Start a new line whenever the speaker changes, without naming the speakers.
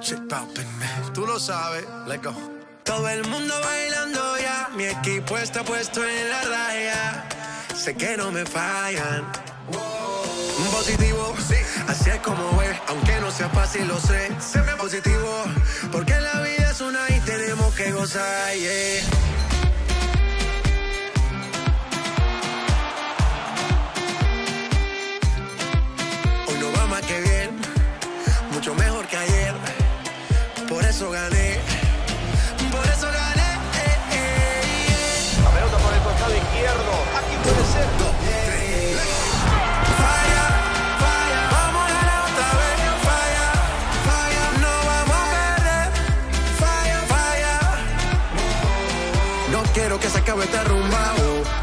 Shit popping, man. Tú lo sabes. Let's go. Todo el mundo bailando ya. Mi equipo está puesto en la raya. Sé que no me fallan. Wow. Positivo, sí. así es como es. Aunque no sea fácil, lo sé. Se me positivo, porque la vida es una y tenemos que gozar. Yeah. mejor que ayer. Por eso gané. Por eso gané.
La pelota por el costado izquierdo. Aquí puede ser. Dos, tres. Falla, falla.
Vamos a la otra vez. Falla, falla. No vamos a perder. Falla, falla. No quiero que se acabe este rumbao.